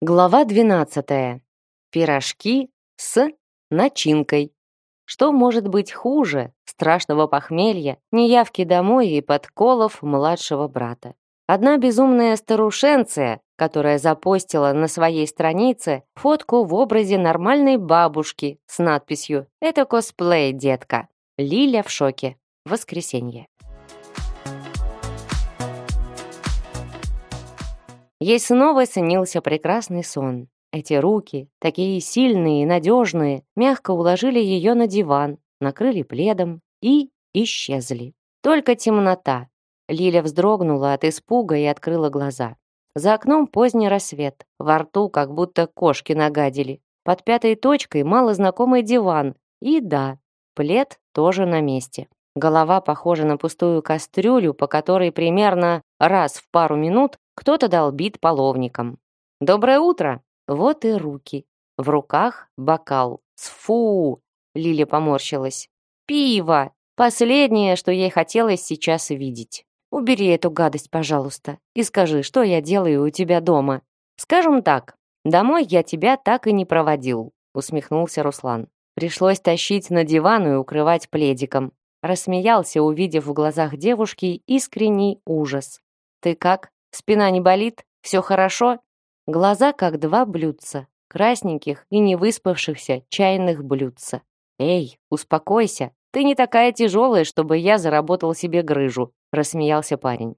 Глава 12. Пирожки с начинкой. Что может быть хуже страшного похмелья, неявки домой и подколов младшего брата? Одна безумная старушенция, которая запостила на своей странице фотку в образе нормальной бабушки с надписью «Это косплей, детка». Лиля в шоке. Воскресенье. Ей снова снился прекрасный сон. Эти руки, такие сильные и надежные, мягко уложили ее на диван, накрыли пледом и исчезли. Только темнота. Лиля вздрогнула от испуга и открыла глаза. За окном поздний рассвет. Во рту как будто кошки нагадили. Под пятой точкой малознакомый диван. И да, плед тоже на месте. Голова похожа на пустую кастрюлю, по которой примерно раз в пару минут кто-то долбит половником. «Доброе утро!» Вот и руки. В руках бокал. Сфу! Лиля поморщилась. «Пиво! Последнее, что ей хотелось сейчас видеть. Убери эту гадость, пожалуйста, и скажи, что я делаю у тебя дома. Скажем так, домой я тебя так и не проводил», усмехнулся Руслан. Пришлось тащить на диван и укрывать пледиком. Рассмеялся, увидев в глазах девушки искренний ужас. «Ты как?» Спина не болит? Все хорошо?» Глаза как два блюдца, красненьких и невыспавшихся чайных блюдца. «Эй, успокойся, ты не такая тяжелая, чтобы я заработал себе грыжу», рассмеялся парень.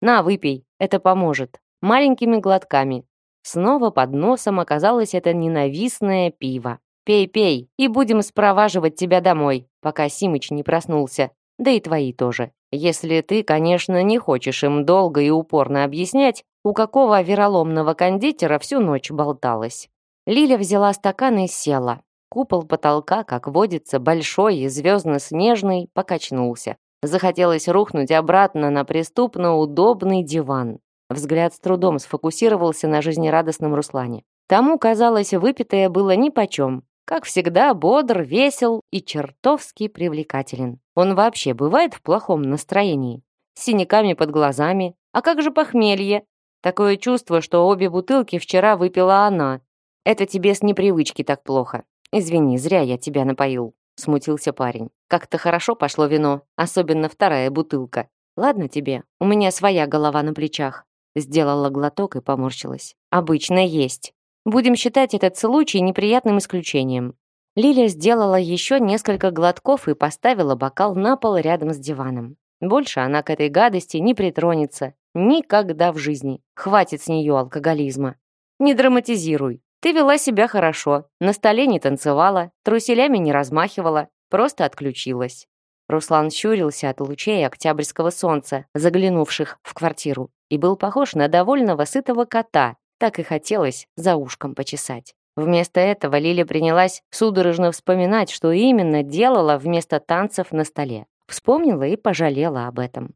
«На, выпей, это поможет. Маленькими глотками». Снова под носом оказалось это ненавистное пиво. «Пей, пей, и будем спроваживать тебя домой, пока Симыч не проснулся. Да и твои тоже. Если ты, конечно, не хочешь им долго и упорно объяснять, у какого вероломного кондитера всю ночь болталась. Лиля взяла стакан и села. Купол потолка, как водится, большой и звездно-снежный, покачнулся. Захотелось рухнуть обратно на преступно удобный диван. Взгляд с трудом сфокусировался на жизнерадостном Руслане. Тому, казалось, выпитое было нипочем. Как всегда, бодр, весел и чертовски привлекателен. Он вообще бывает в плохом настроении? С синяками под глазами? А как же похмелье? Такое чувство, что обе бутылки вчера выпила она. Это тебе с непривычки так плохо. Извини, зря я тебя напоил. Смутился парень. Как-то хорошо пошло вино, особенно вторая бутылка. Ладно тебе, у меня своя голова на плечах. Сделала глоток и поморщилась. Обычно есть. Будем считать этот случай неприятным исключением. Лиля сделала еще несколько глотков и поставила бокал на пол рядом с диваном. Больше она к этой гадости не притронется. Никогда в жизни. Хватит с нее алкоголизма. Не драматизируй. Ты вела себя хорошо. На столе не танцевала, труселями не размахивала, просто отключилась. Руслан щурился от лучей октябрьского солнца, заглянувших в квартиру, и был похож на довольного сытого кота. Так и хотелось за ушком почесать. Вместо этого Лиля принялась судорожно вспоминать, что именно делала вместо танцев на столе. Вспомнила и пожалела об этом.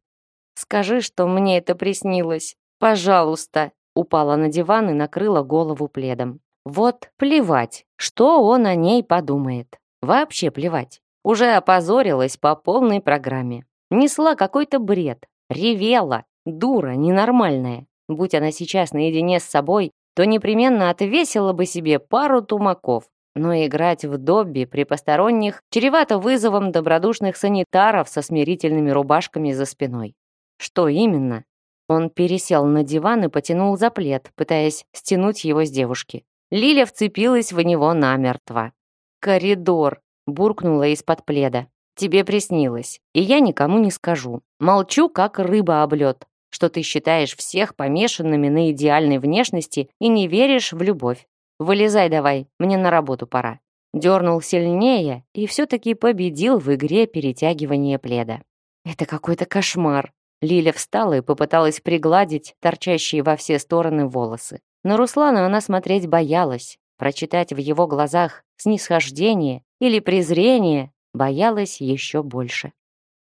«Скажи, что мне это приснилось. Пожалуйста!» Упала на диван и накрыла голову пледом. Вот плевать, что он о ней подумает. Вообще плевать. Уже опозорилась по полной программе. Несла какой-то бред. Ревела. Дура ненормальная. Будь она сейчас наедине с собой, то непременно отвесила бы себе пару тумаков. Но играть в добби при посторонних чревато вызовом добродушных санитаров со смирительными рубашками за спиной. Что именно? Он пересел на диван и потянул за плед, пытаясь стянуть его с девушки. Лиля вцепилась в него намертво. «Коридор!» — буркнула из-под пледа. «Тебе приснилось, и я никому не скажу. Молчу, как рыба об лед что ты считаешь всех помешанными на идеальной внешности и не веришь в любовь. Вылезай давай, мне на работу пора». Дернул сильнее и все-таки победил в игре перетягивания пледа. «Это какой-то кошмар». Лиля встала и попыталась пригладить торчащие во все стороны волосы. На Руслана она смотреть боялась. Прочитать в его глазах снисхождение или презрение боялась еще больше.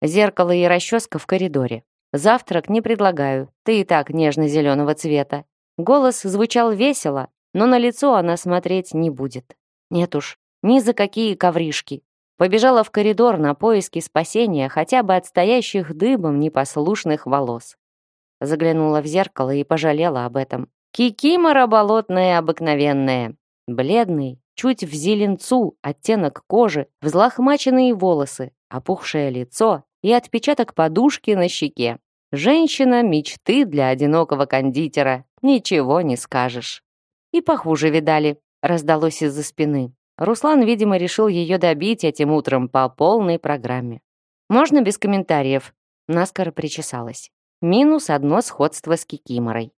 Зеркало и расческа в коридоре. Завтрак не предлагаю, ты и так нежно-зеленого цвета». Голос звучал весело, но на лицо она смотреть не будет. Нет уж, ни за какие ковришки. Побежала в коридор на поиски спасения хотя бы от стоящих дыбом непослушных волос. Заглянула в зеркало и пожалела об этом. Кикимора болотная обыкновенная. Бледный, чуть в зеленцу, оттенок кожи, взлохмаченные волосы, опухшее лицо и отпечаток подушки на щеке. Женщина мечты для одинокого кондитера, ничего не скажешь. И похуже видали, раздалось из-за спины. Руслан, видимо, решил ее добить этим утром по полной программе. «Можно без комментариев?» Наскоро причесалась. Минус одно сходство с Кикиморой.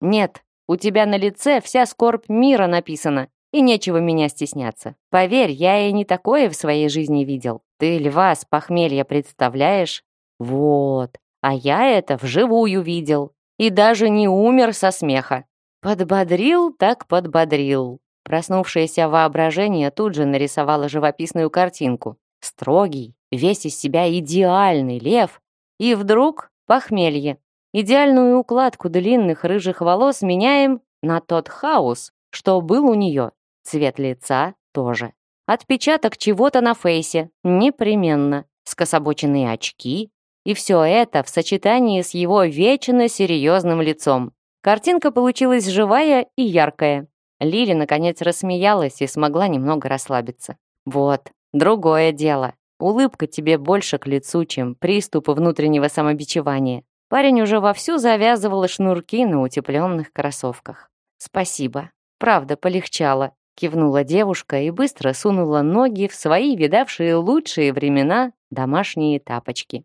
«Нет, у тебя на лице вся скорбь мира написана, и нечего меня стесняться. Поверь, я и не такое в своей жизни видел. Ты льва с похмелья представляешь? Вот. А я это вживую видел. И даже не умер со смеха. Подбодрил так подбодрил. Проснувшееся воображение тут же нарисовало живописную картинку. Строгий, весь из себя идеальный лев. И вдруг похмелье. Идеальную укладку длинных рыжих волос меняем на тот хаос, что был у нее. Цвет лица тоже. Отпечаток чего-то на фейсе, непременно. Скособоченные очки. И все это в сочетании с его вечно серьезным лицом. Картинка получилась живая и яркая. Лили, наконец, рассмеялась и смогла немного расслабиться. Вот, другое дело. Улыбка тебе больше к лицу, чем приступы внутреннего самобичевания. Парень уже вовсю завязывал шнурки на утепленных кроссовках. «Спасибо. Правда, полегчало», — кивнула девушка и быстро сунула ноги в свои видавшие лучшие времена домашние тапочки.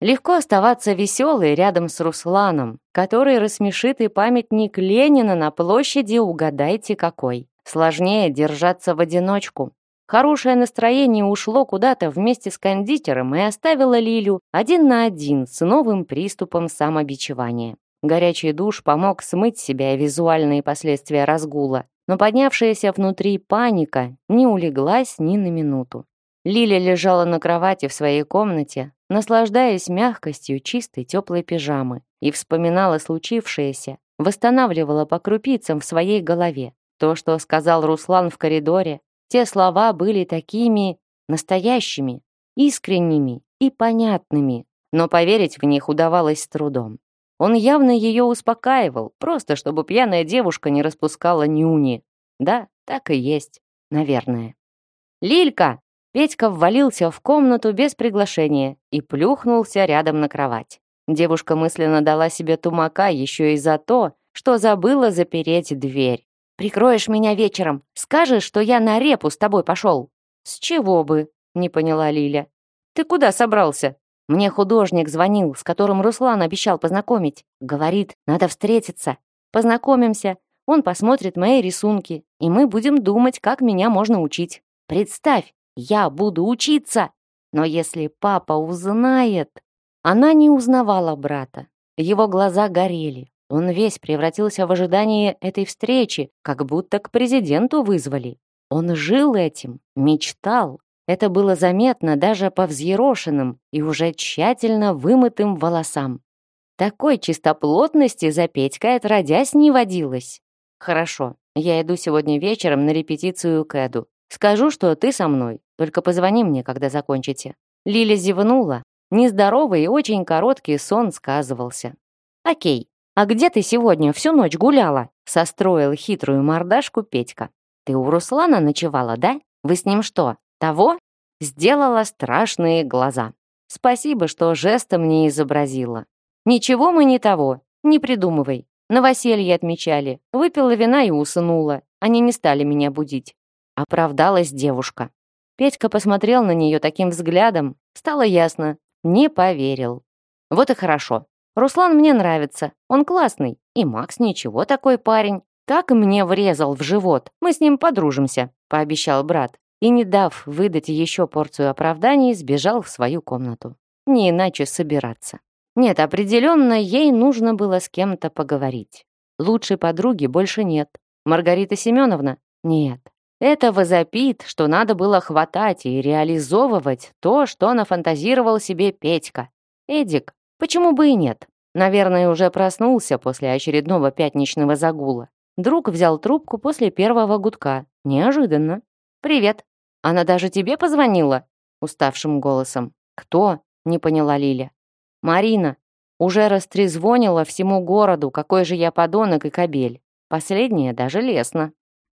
Легко оставаться веселой рядом с Русланом, который рассмешит и памятник Ленина на площади угадайте какой. Сложнее держаться в одиночку. Хорошее настроение ушло куда-то вместе с кондитером и оставило Лилю один на один с новым приступом самобичевания. Горячий душ помог смыть себя визуальные последствия разгула, но поднявшаяся внутри паника не улеглась ни на минуту. Лиля лежала на кровати в своей комнате, наслаждаясь мягкостью чистой теплой пижамы, и вспоминала случившееся, восстанавливала по крупицам в своей голове. То, что сказал Руслан в коридоре, те слова были такими настоящими, искренними и понятными, но поверить в них удавалось с трудом. Он явно ее успокаивал, просто чтобы пьяная девушка не распускала нюни. Да, так и есть, наверное. «Лилька!» Петька ввалился в комнату без приглашения и плюхнулся рядом на кровать. Девушка мысленно дала себе тумака еще и за то, что забыла запереть дверь. «Прикроешь меня вечером, скажешь, что я на репу с тобой пошел». «С чего бы?» — не поняла Лиля. «Ты куда собрался?» Мне художник звонил, с которым Руслан обещал познакомить. Говорит, надо встретиться. Познакомимся, он посмотрит мои рисунки, и мы будем думать, как меня можно учить. Представь, я буду учиться. Но если папа узнает... Она не узнавала брата. Его глаза горели. Он весь превратился в ожидание этой встречи, как будто к президенту вызвали. Он жил этим, мечтал. Это было заметно даже по взъерошенным и уже тщательно вымытым волосам. Такой чистоплотности за Петькой отродясь не водилось. Хорошо, я иду сегодня вечером на репетицию к Эду. Скажу, что ты со мной, только позвони мне, когда закончите». Лиля зевнула. Нездоровый и очень короткий сон сказывался. «Окей, а где ты сегодня всю ночь гуляла?» Состроил хитрую мордашку Петька. «Ты у Руслана ночевала, да? Вы с ним что, того?» Сделала страшные глаза. Спасибо, что жестом не изобразила. «Ничего мы не того, не придумывай. Новоселье отмечали, выпила вина и уснула. Они не стали меня будить. Оправдалась девушка. Петька посмотрел на нее таким взглядом. Стало ясно. Не поверил. Вот и хорошо. Руслан мне нравится. Он классный. И Макс ничего такой парень. Так мне врезал в живот. Мы с ним подружимся, пообещал брат. И, не дав выдать еще порцию оправданий, сбежал в свою комнату. Не иначе собираться. Нет, определенно ей нужно было с кем-то поговорить. Лучшей подруги больше нет. Маргарита Семеновна? Нет. Это возопит, что надо было хватать и реализовывать то, что нафантазировал себе Петька. Эдик, почему бы и нет? Наверное, уже проснулся после очередного пятничного загула. Друг взял трубку после первого гудка. Неожиданно. «Привет. Она даже тебе позвонила?» Уставшим голосом. «Кто?» — не поняла Лиля. «Марина. Уже растрезвонила всему городу, какой же я подонок и кобель. Последнее даже лестно.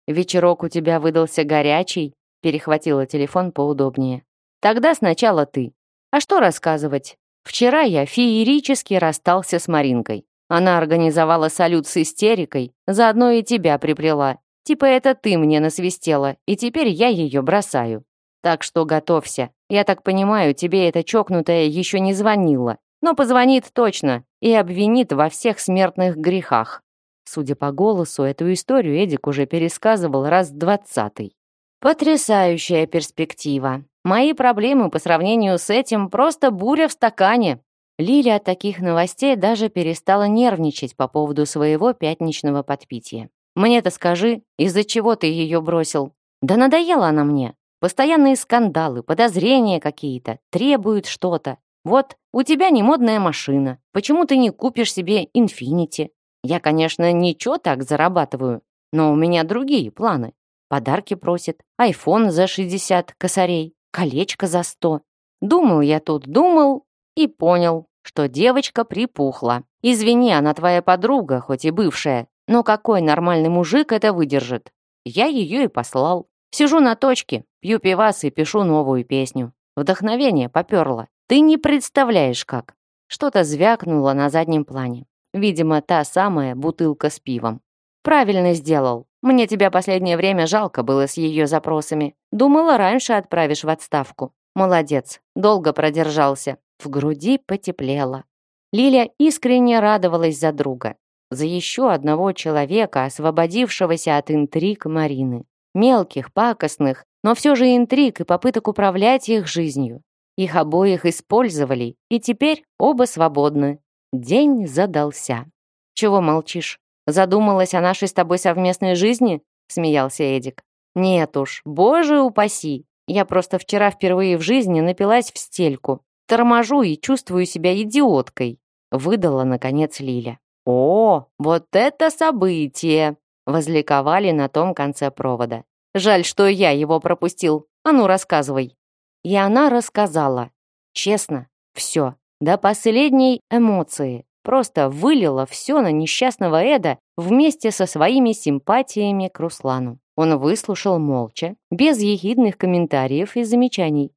Вечерок у тебя выдался горячий, перехватила телефон поудобнее. Тогда сначала ты. А что рассказывать? Вчера я феерически расстался с Маринкой. Она организовала салют с истерикой, заодно и тебя приплела. Типа это ты мне насвистела, и теперь я ее бросаю. Так что готовься. Я так понимаю, тебе эта чокнутая еще не звонила но позвонит точно и обвинит во всех смертных грехах. Судя по голосу, эту историю Эдик уже пересказывал раз двадцатый. Потрясающая перспектива. Мои проблемы по сравнению с этим просто буря в стакане. Лиля от таких новостей даже перестала нервничать по поводу своего пятничного подпития. «Мне-то скажи, из-за чего ты ее бросил?» «Да надоела она мне. Постоянные скандалы, подозрения какие-то, требуют что-то. Вот, у тебя не модная машина. Почему ты не купишь себе Инфинити? Я, конечно, ничего так зарабатываю, но у меня другие планы. Подарки просит, айфон за 60 косарей, колечко за 100. Думал я тут, думал и понял, что девочка припухла. Извини, она твоя подруга, хоть и бывшая, но какой нормальный мужик это выдержит? Я ее и послал. Сижу на точке, пью пивас и пишу новую песню. Вдохновение поперло. Ты не представляешь, как. Что-то звякнуло на заднем плане. Видимо, та самая бутылка с пивом. Правильно сделал. Мне тебя последнее время жалко было с ее запросами. Думала, раньше отправишь в отставку. Молодец, долго продержался. В груди потеплело. Лиля искренне радовалась за друга. За еще одного человека, освободившегося от интриг Марины. Мелких, пакостных, но все же интриг и попыток управлять их жизнью. Их обоих использовали, и теперь оба свободны. День задался. Чего молчишь? Задумалась о нашей с тобой совместной жизни? Смеялся Эдик. Нет уж, боже упаси. Я просто вчера впервые в жизни напилась в стельку. Торможу и чувствую себя идиоткой. Выдала, наконец, Лиля. «О, вот это событие!» Возликовали на том конце провода. «Жаль, что я его пропустил. А ну, рассказывай». И она рассказала. Честно, все. До последней эмоции. Просто вылила все на несчастного Эда вместе со своими симпатиями к Руслану. Он выслушал молча, без ехидных комментариев и замечаний.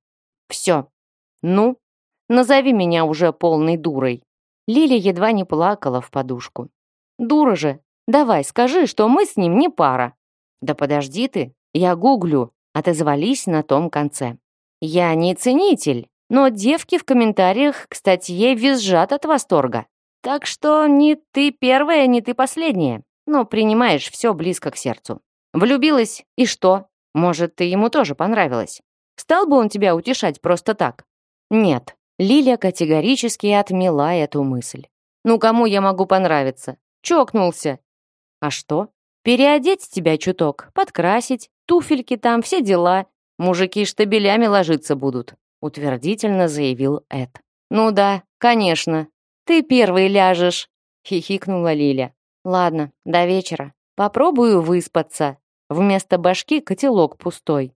«Все. Ну, назови меня уже полной дурой». Лиля едва не плакала в подушку. «Дура же! Давай, скажи, что мы с ним не пара». «Да подожди ты, я гуглю», отозвались на том конце. Я не ценитель, но девки в комментариях к статье визжат от восторга. Так что не ты первая, не ты последняя, но принимаешь все близко к сердцу. Влюбилась, и что? Может, ты ему тоже понравилась? Стал бы он тебя утешать просто так? Нет. Лиля категорически отмела эту мысль. Ну, кому я могу понравиться? Чокнулся. А что? Переодеть тебя чуток, подкрасить, туфельки там, все дела. Мужики штабелями ложиться будут», — утвердительно заявил Эд. «Ну да, конечно. Ты первый ляжешь», — хихикнула Лиля. «Ладно, до вечера. Попробую выспаться. Вместо башки котелок пустой.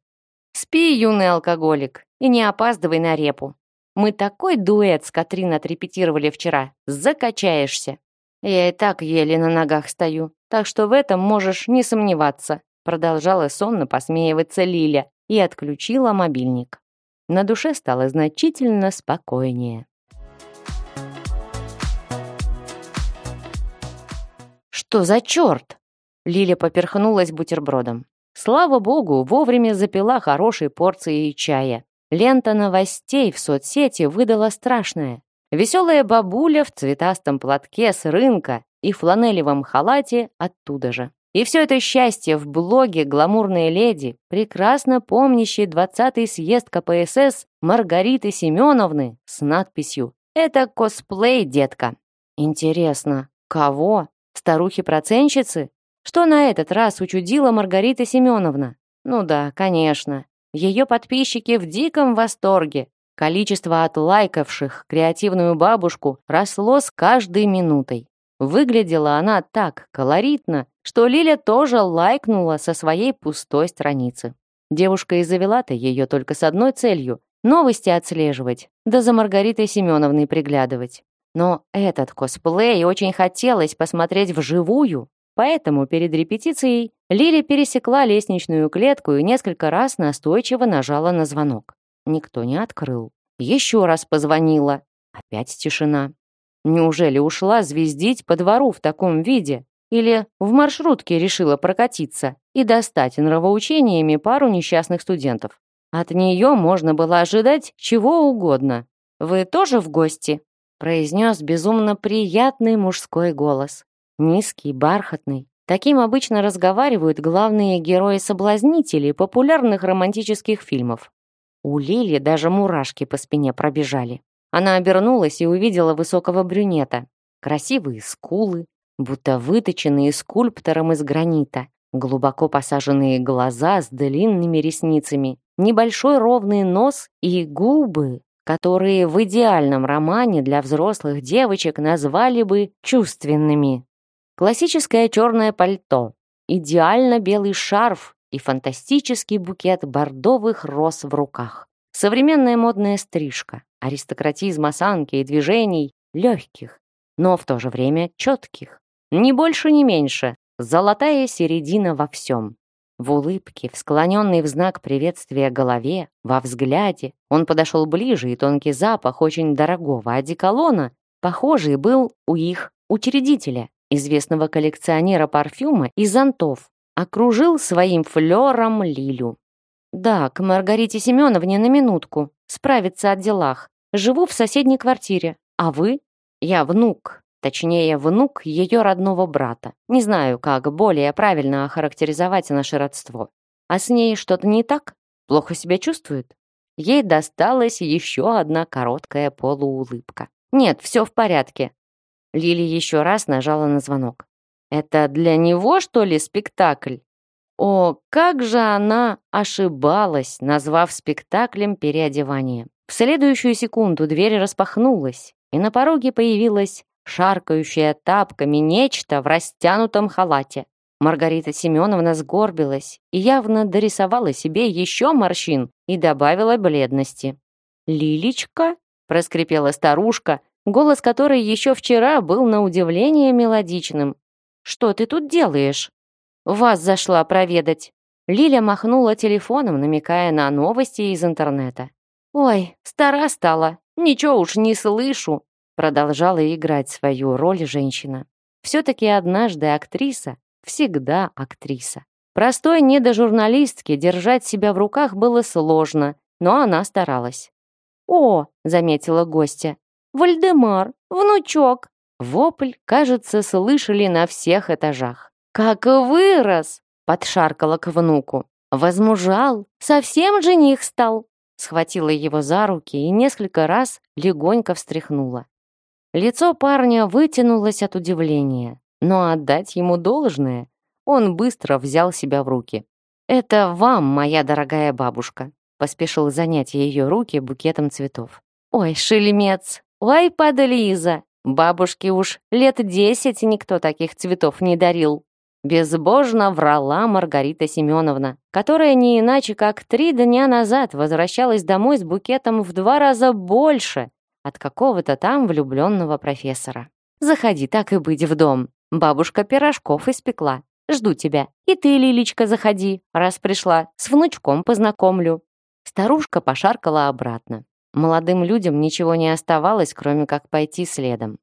Спи, юный алкоголик, и не опаздывай на репу. Мы такой дуэт с Катрин отрепетировали вчера. Закачаешься. Я и так еле на ногах стою, так что в этом можешь не сомневаться», продолжала сонно посмеиваться Лиля, и отключила мобильник. На душе стало значительно спокойнее. «Что за черт?» Лиля поперхнулась бутербродом. Слава богу, вовремя запила хорошей порцией чая. Лента новостей в соцсети выдала страшное. Веселая бабуля в цветастом платке с рынка и фланелевом халате оттуда же. И все это счастье в блоге «Гламурные леди», прекрасно помнящей 20-й съезд КПСС Маргариты Семеновны с надписью «Это косплей, детка». Интересно, кого? Старухи-проценщицы? Что на этот раз учудила Маргарита Семеновна? Ну да, конечно. Ее подписчики в диком восторге. Количество отлайкавших креативную бабушку росло с каждой минутой. Выглядела она так колоритно, что Лиля тоже лайкнула со своей пустой страницы. Девушка и завела-то ее только с одной целью — новости отслеживать, да за Маргаритой Семеновной приглядывать. Но этот косплей очень хотелось посмотреть вживую, поэтому перед репетицией Лили пересекла лестничную клетку и несколько раз настойчиво нажала на звонок. Никто не открыл. Еще раз позвонила. Опять тишина. Неужели ушла звездить по двору в таком виде? Или в маршрутке решила прокатиться и достать нравоучениями пару несчастных студентов? От нее можно было ожидать чего угодно. «Вы тоже в гости?» произнес безумно приятный мужской голос. Низкий, бархатный. Таким обычно разговаривают главные герои-соблазнители популярных романтических фильмов. У Лили даже мурашки по спине пробежали. Она обернулась и увидела высокого брюнета. Красивые скулы, будто выточенные скульптором из гранита. Глубоко посаженные глаза с длинными ресницами, небольшой ровный нос и губы, которые в идеальном романе для взрослых девочек назвали бы чувственными. Классическое черное пальто, идеально белый шарф и фантастический букет бордовых роз в руках. Современная модная стрижка, аристократизм осанки и движений легких, но в то же время четких. Ни больше, ни меньше. Золотая середина во всем. В улыбке, в склоненной в знак приветствия голове, во взгляде, он подошел ближе, и тонкий запах очень дорогого одеколона, похожий был у их учредителя, известного коллекционера парфюма и зонтов, окружил своим флером Лилю. «Да, к Маргарите Семеновне на минутку. Справиться о делах. Живу в соседней квартире. А вы? Я внук. Точнее, внук ее родного брата. Не знаю, как более правильно охарактеризовать наше родство. А с ней что-то не так? Плохо себя чувствует? Ей досталась еще одна короткая полуулыбка. Нет, все в порядке. Лили еще раз нажала на звонок. Это для него, что ли, спектакль? О, как же она ошибалась, назвав спектаклем переодевание. В следующую секунду дверь распахнулась, и на пороге появилась шаркающая тапками нечто в растянутом халате. Маргарита Семеновна сгорбилась и явно дорисовала себе еще морщин и добавила бледности. «Лилечка?» — проскрипела старушка, голос которой еще вчера был на удивление мелодичным. «Что ты тут делаешь?» «Вас зашла проведать». Лиля махнула телефоном, намекая на новости из интернета. «Ой, стара стала, ничего уж не слышу», продолжала играть свою роль женщина. Все-таки однажды актриса, всегда актриса. Простой недожурналистке держать себя в руках было сложно, но она старалась. «О!» — заметила гостья. «Вальдемар, внучок!» Вопль, кажется, слышали на всех этажах. «Как вырос!» — подшаркала к внуку. «Возмужал, совсем жених стал!» схватила его за руки и несколько раз легонько встряхнула. Лицо парня вытянулось от удивления, но отдать ему должное он быстро взял себя в руки. «Это вам, моя дорогая бабушка», поспешил занять ее руки букетом цветов. «Ой, шельмец! Ой, подлиза! Бабушке уж лет десять никто таких цветов не дарил!» Безбожно врала Маргарита Семеновна, которая не иначе как три дня назад возвращалась домой с букетом в два раза больше от какого-то там влюбленного профессора. «Заходи, так и быть, в дом. Бабушка пирожков испекла. Жду тебя. И ты, Лилечка, заходи, раз пришла. С внучком познакомлю». Старушка пошаркала обратно. Молодым людям ничего не оставалось, кроме как пойти следом.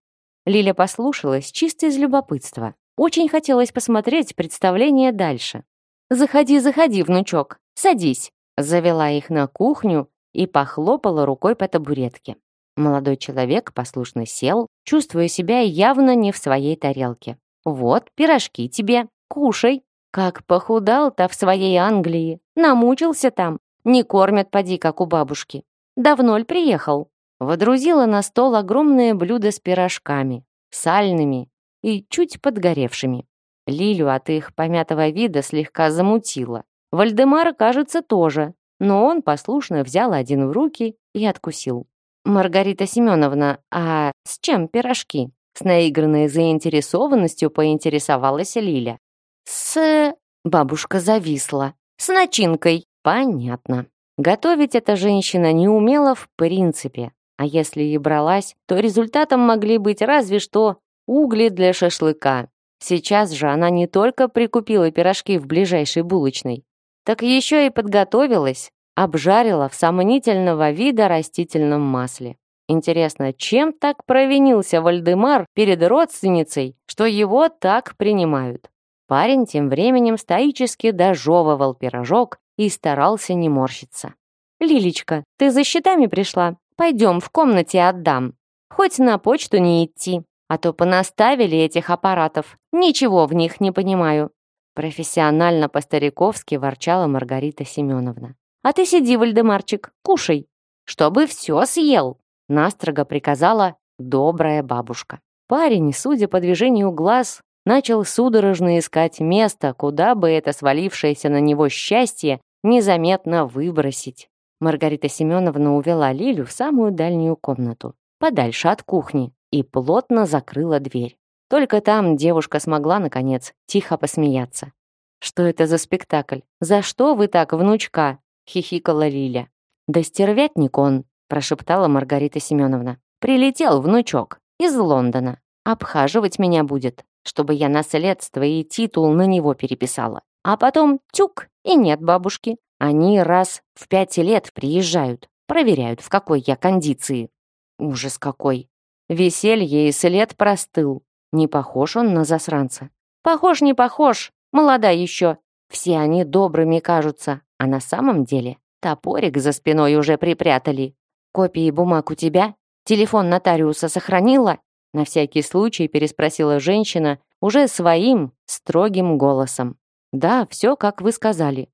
Лиля послушалась чисто из любопытства. Очень хотелось посмотреть представление дальше. «Заходи, заходи, внучок, садись», завела их на кухню и похлопала рукой по табуретке. Молодой человек послушно сел, чувствуя себя явно не в своей тарелке. «Вот, пирожки тебе, кушай. Как похудал-то в своей Англии. Намучился там. Не кормят, поди, как у бабушки. Давно ль приехал?» Водрузила на стол огромное блюдо с пирожками, сальными, и чуть подгоревшими. Лилю от их помятого вида слегка замутило. Вальдемар, кажется, тоже, но он послушно взял один в руки и откусил. «Маргарита Семеновна, а с чем пирожки?» С наигранной заинтересованностью поинтересовалась Лиля. «С...» Бабушка зависла. «С начинкой». «Понятно». Готовить эта женщина не умела в принципе. А если и бралась, то результатом могли быть разве что угли для шашлыка. Сейчас же она не только прикупила пирожки в ближайшей булочной, так еще и подготовилась, обжарила в сомнительного вида растительном масле. Интересно, чем так провинился Вальдемар перед родственницей, что его так принимают? Парень тем временем стоически дожевывал пирожок и старался не морщиться. «Лилечка, ты за счетами пришла? Пойдем, в комнате отдам. Хоть на почту не идти, а то понаставили этих аппаратов. Ничего в них не понимаю». Профессионально по-стариковски ворчала Маргарита Семеновна. «А ты сиди, Вальдемарчик, кушай, чтобы все съел», настрого приказала добрая бабушка. Парень, судя по движению глаз, начал судорожно искать место, куда бы это свалившееся на него счастье незаметно выбросить. Маргарита Семеновна увела Лилю в самую дальнюю комнату, подальше от кухни, и плотно закрыла дверь. Только там девушка смогла, наконец, тихо посмеяться. «Что это за спектакль? За что вы так, внучка?» — хихикала Лиля. «Да стервятник он», — прошептала Маргарита Семеновна. «Прилетел внучок из Лондона. Обхаживать меня будет чтобы я наследство и титул на него переписала. А потом тюк, и нет бабушки. Они раз в пять лет приезжают, проверяют, в какой я кондиции. Ужас какой. Веселье и след простыл. Не похож он на засранца. Похож, не похож, молода еще. Все они добрыми кажутся, а на самом деле топорик за спиной уже припрятали. Копии бумаг у тебя? Телефон нотариуса сохранила? На всякий случай переспросила женщина уже своим строгим голосом. «Да, все, как вы сказали.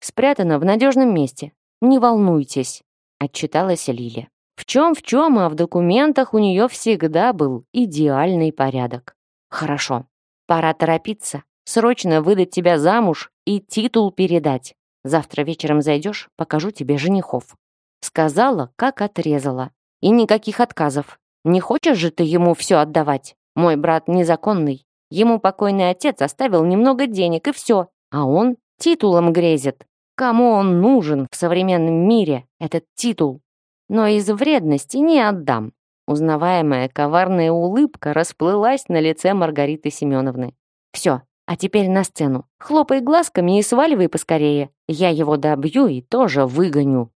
Спрятано в надежном месте. Не волнуйтесь», — отчиталась Лиля. В чем в чем, а в документах у нее всегда был идеальный порядок. Хорошо, пора торопиться, срочно выдать тебя замуж и титул передать. Завтра вечером зайдешь, покажу тебе женихов. Сказала, как отрезала. И никаких отказов. Не хочешь же ты ему все отдавать? Мой брат незаконный. Ему покойный отец оставил немного денег, и все. А он титулом грезит. Кому он нужен в современном мире, этот титул? Но из вредности не отдам. Узнаваемая коварная улыбка расплылась на лице Маргариты Семеновны. «Все, а теперь на сцену. Хлопай глазками и сваливай поскорее. Я его добью и тоже выгоню».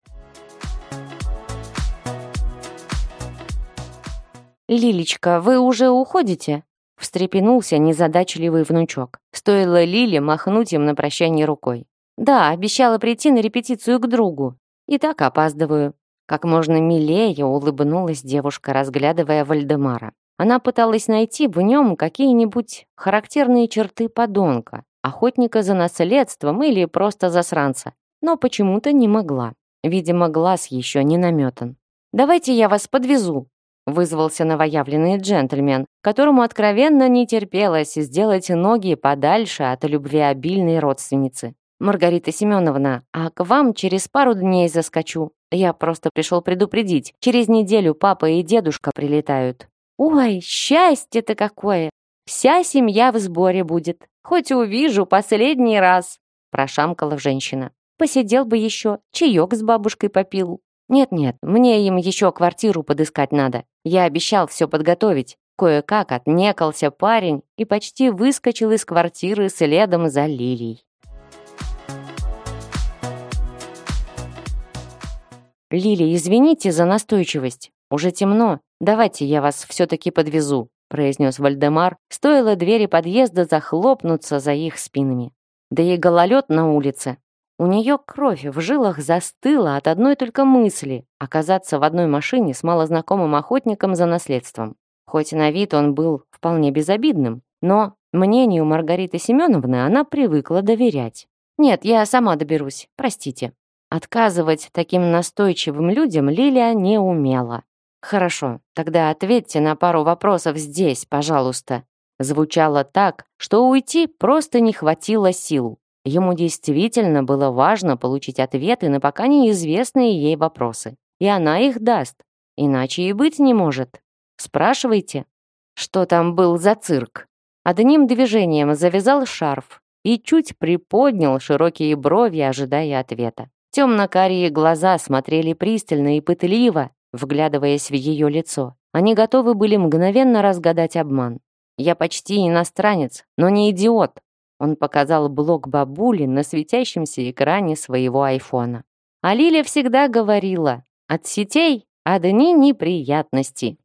«Лилечка, вы уже уходите?» встрепенулся незадачливый внучок. Стоило Лиле махнуть им на прощание рукой. «Да, обещала прийти на репетицию к другу. И так опаздываю». Как можно милее улыбнулась девушка, разглядывая Вальдемара. Она пыталась найти в нем какие-нибудь характерные черты подонка, охотника за наследством или просто засранца, но почему-то не могла. Видимо, глаз еще не наметан. «Давайте я вас подвезу», вызвался новоявленный джентльмен, которому откровенно не терпелось сделать ноги подальше от любвеобильной родственницы. «Маргарита Семеновна, а к вам через пару дней заскочу. Я просто пришел предупредить. Через неделю папа и дедушка прилетают». «Ой, счастье-то какое! Вся семья в сборе будет. Хоть увижу последний раз», прошамкала женщина. «Посидел бы еще, чаек с бабушкой попил». «Нет-нет, мне им еще квартиру подыскать надо. Я обещал все подготовить. Кое-как отнекался парень и почти выскочил из квартиры следом за Лилией. «Лили, извините за настойчивость. Уже темно. Давайте я вас все-таки подвезу», произнес Вальдемар. Стоило двери подъезда захлопнуться за их спинами. Да и гололед на улице. У нее кровь в жилах застыла от одной только мысли оказаться в одной машине с малознакомым охотником за наследством. Хоть на вид он был вполне безобидным, но мнению Маргариты Семеновны она привыкла доверять. «Нет, я сама доберусь, простите». Отказывать таким настойчивым людям Лилия не умела. «Хорошо, тогда ответьте на пару вопросов здесь, пожалуйста». Звучало так, что уйти просто не хватило сил. Ему действительно было важно получить ответы на пока неизвестные ей вопросы. И она их даст. Иначе и быть не может. Спрашивайте, что там был за цирк. Одним движением завязал шарф и чуть приподнял широкие брови, ожидая ответа. Темно-карие глаза смотрели пристально и пытливо, вглядываясь в ее лицо. Они готовы были мгновенно разгадать обман. «Я почти иностранец, но не идиот», он показал блок бабули на светящемся экране своего айфона. А Лиля всегда говорила, от сетей одни неприятности.